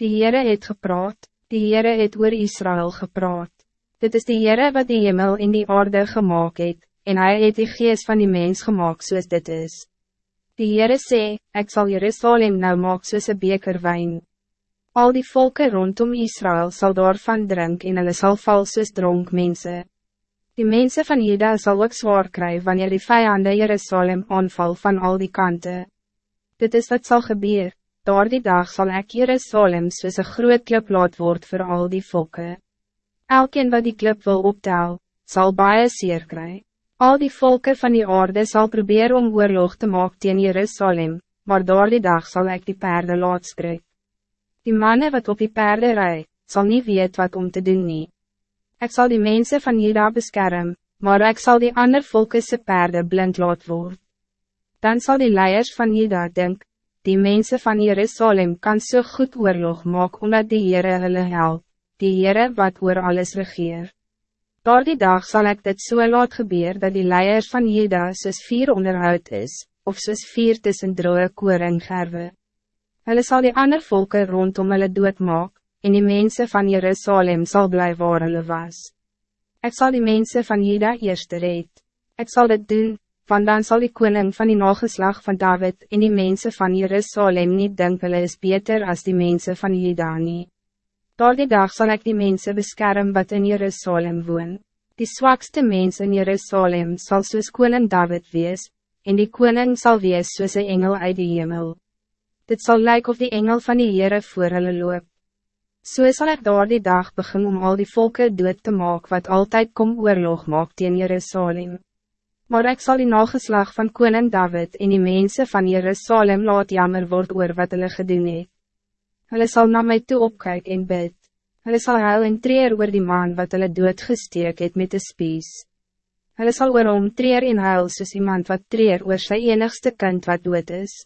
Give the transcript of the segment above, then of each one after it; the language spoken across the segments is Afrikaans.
Die Heere het gepraat, die Heere het oor Israël gepraat. Dit is die Heere wat die hemel in die aarde gemaakt het, en hij het die geest van die mens gemaakt soos dit is. Die Heere sê, ek sal Jerusalem nou maak soos een beker wijn. Al die volken rondom Israël zal daarvan drink en hulle sal val soos dronk mense. Die mensen van Juda zal ook zwaar krijgen wanneer die vijanden Jerusalem aanval van al die kanten. Dit is wat zal gebeuren. Door die dag zal ik Jerusalem soos een groot klip laat word voor al die volken. Elkeen wat die klip wil optel, zal baie seer kry. Al die volken van die aarde zal proberen om oorlog te maken tegen Jerusalem, maar door die dag zal ik die paarden laat skrik. Die mannen wat op die paarden rijden, zal niet weten wat om te doen nie. Ik zal die mensen van Juda beschermen, maar ik zal die ander volken paarden blind laat word. Dan zal die leiers van Juda denken, die mensen van Jerusalem kan so goed oorlog maak omdat die Heere hulle help, die Heere wat oor alles regeer. Door die dag zal ik dit so laat gebeur dat die leiers van Juda soos vier onderhoud is, of soos vier tussen droge koring gerwe. Hulle sal die ander volken rondom hulle doodmaak, en die mensen van Jerusalem zal blijven waar hulle was. Ik zal die mensen van Juda eerst red. Ik zal dit doen, want dan zal die koning van die nageslag van David en die mensen van Jerusalem niet denken is beter als die mensen van Juda nie. Door die dag zal ik die mensen beschermen wat in Jerusalem woon. Die zwakste mens in Jerusalem zal soos koning David wees, en die koning zal wees soos een engel uit die hemel. Dit zal lijken of die engel van die Heere voor hulle loop. So sal ek daar die dag begin om al die volken dood te maak wat altijd kom oorlog maak teen Jerusalem. Maar ik zal die nageslag van koning David en die mensen van Jerusalem laat jammer word oor wat hulle gedoen het. Hulle sal na my toe opkyk en bid. Hulle sal huil en treer oor die man wat hulle doodgesteek het met de spies. Hulle sal oor hom treer en huil soos iemand wat treer oor sy enigste kind wat dood is.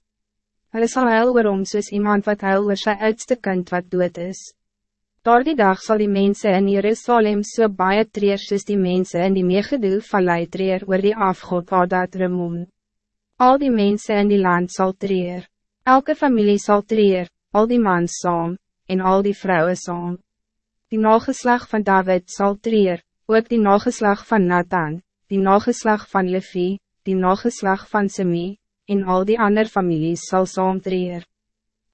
Hulle sal huil oor hom soos iemand wat huil oor sy oudste kind wat dood is. Door die dag zal die mensen in Jerusalem so baie treer soos die mensen in die meegedoe vallei treer oor die afgod waar dat remoen. Al die mensen in die land zal treer. Elke familie zal treer, al die mans saam, en al die vrouwen saam. Die nageslag van David zal treer, ook die nageslag van Nathan, die nageslag van Levi, die nageslag van Semi, en al die andere families zal saam treer.